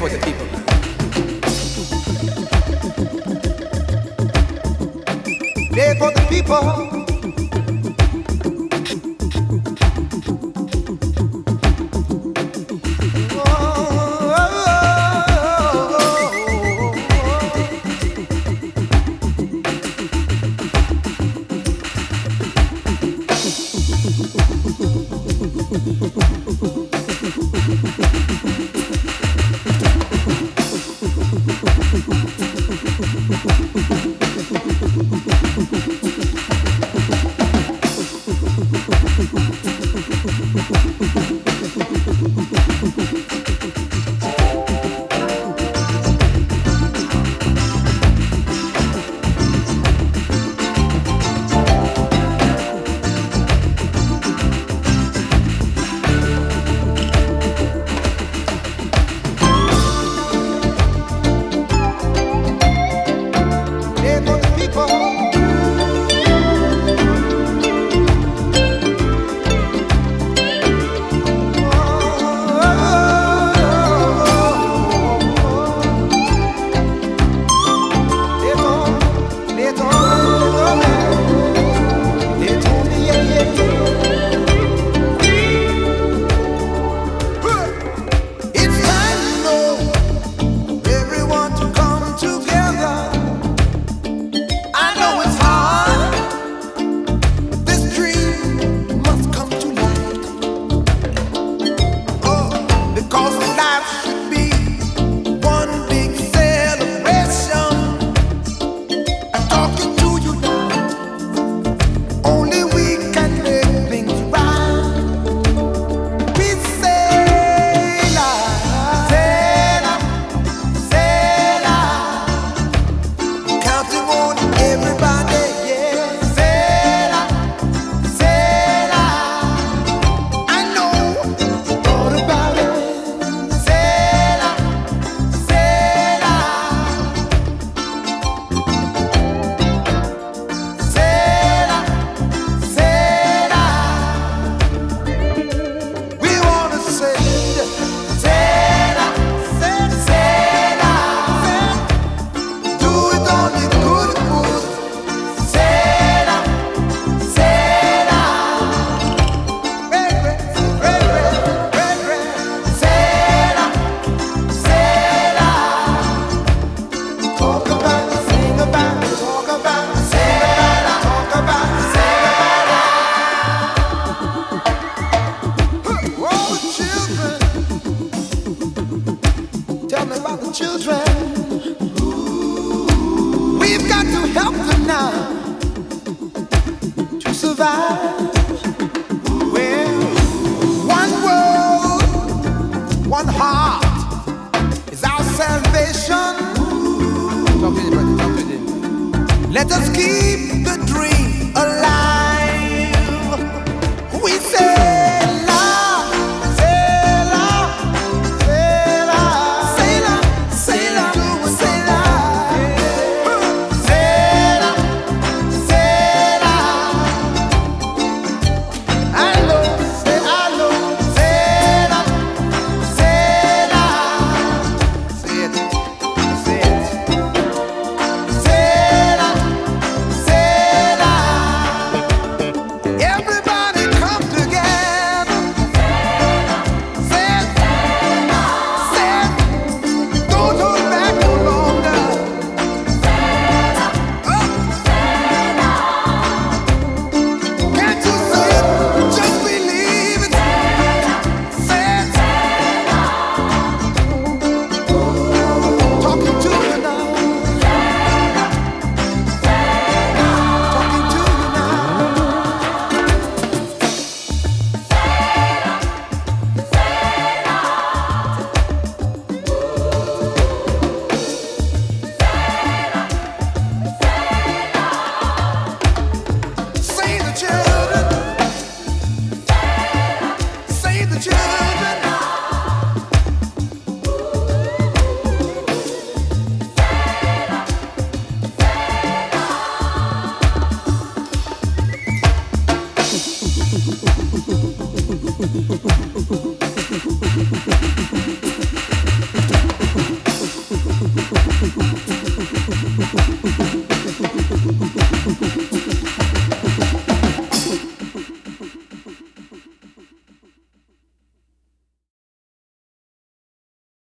for the people. They for the people. Let us keep the dream.